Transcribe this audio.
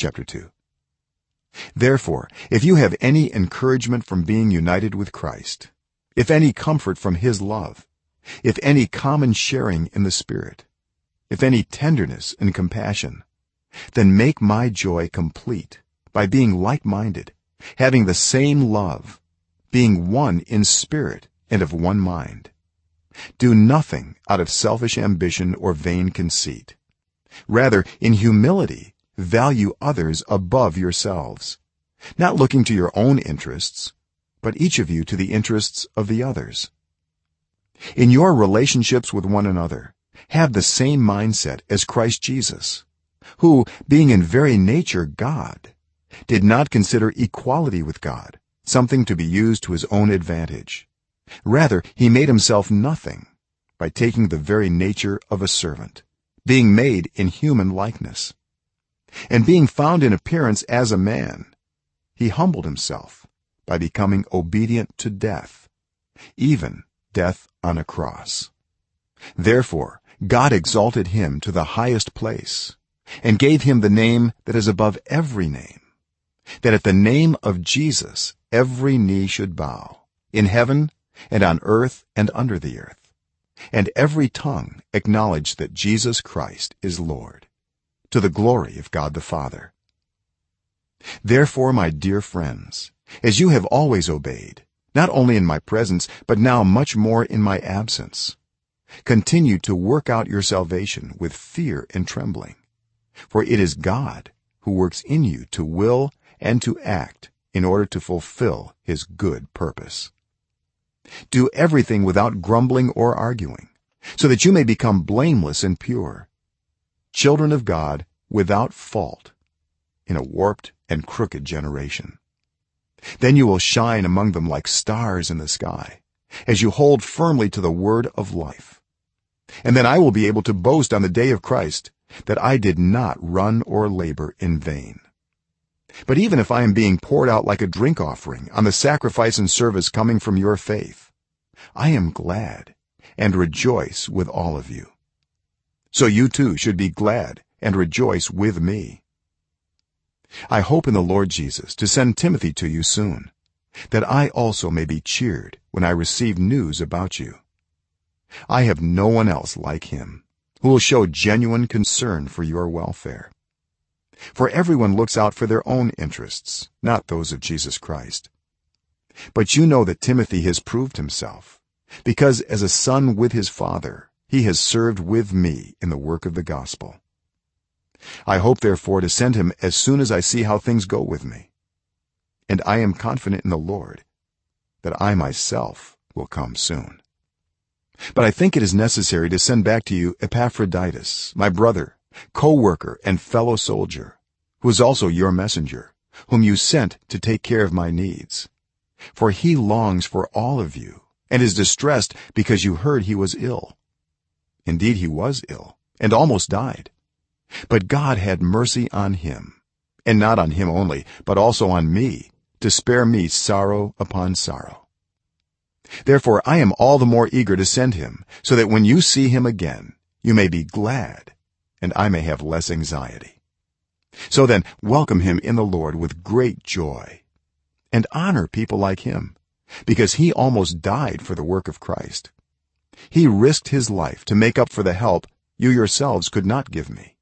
chapter 2 therefore if you have any encouragement from being united with Christ if any comfort from his love if any common sharing in the spirit if any tenderness and compassion then make my joy complete by being like-minded having the same love being one in spirit and of one mind. Do nothing out of selfish ambition or vain conceit. Rather in humility value others above yourselves. Not looking to your own interests but each of you to the interests of the others. In your relationships with one another have the same mindset as Christ Jesus who being in very nature god did not consider equality with god something to be used to his own advantage. Rather he made himself nothing by taking the very nature of a servant being made in human likeness and being found in appearance as a man he humbled himself by becoming obedient to death even death on a cross. Therefore god exalted him to the highest place and gave him the name that is above every name that at the name of jesus every knee should bow in heaven and on earth and under the earth and every tongue acknowledge that Jesus Christ is Lord to the glory of God the Father. Therefore my dear friends as you have always obeyed not only in my presence but now much more in my absence continue to work out your salvation with fear and trembling. For it is god who works in you to will and to act in order to fulfill his good purpose. Do everything without grumbling or arguing so that you may become blameless and pure children of god without fault in a warped and crooked generation. Then you will shine among them like stars in the sky as you hold firmly to the word of life. And then i will be able to boast on the day of christ that i did not run or labor in vain. But even if i am being poured out like a drink offering on the sacrifice and service coming from your faith i am glad and rejoice with all of you so you too should be glad and rejoice with me. I hope in the lord jesus to send timothy to you soon that i also may be cheered when i receive news about you. I have no one else like him who will show genuine concern for your welfare. For everyone looks out for their own interests not those of Jesus Christ. But you know that Timothy has proved himself because as a son with his father he has served with me in the work of the gospel. I hope therefore to send him as soon as i see how things go with me. And i am confident in the lord that i myself will come soon. But i think it is necessary to send back to you epaphroditus my brother co-worker and fellow soldier who is also your messenger whom you sent to take care of my needs. For he longs for all of you and is distressed because you heard he was ill indeed he was ill and almost died. But god had mercy on him and not on him only but also on me to spare me sorrow upon sorrow. Therefore i am all the more eager to send him so that when you see him again you may be glad and i may have less anxiety. So then welcome him in the lord with great joy and honor people like him because he almost died for the work of Christ he risked his life to make up for the help you yourselves could not give me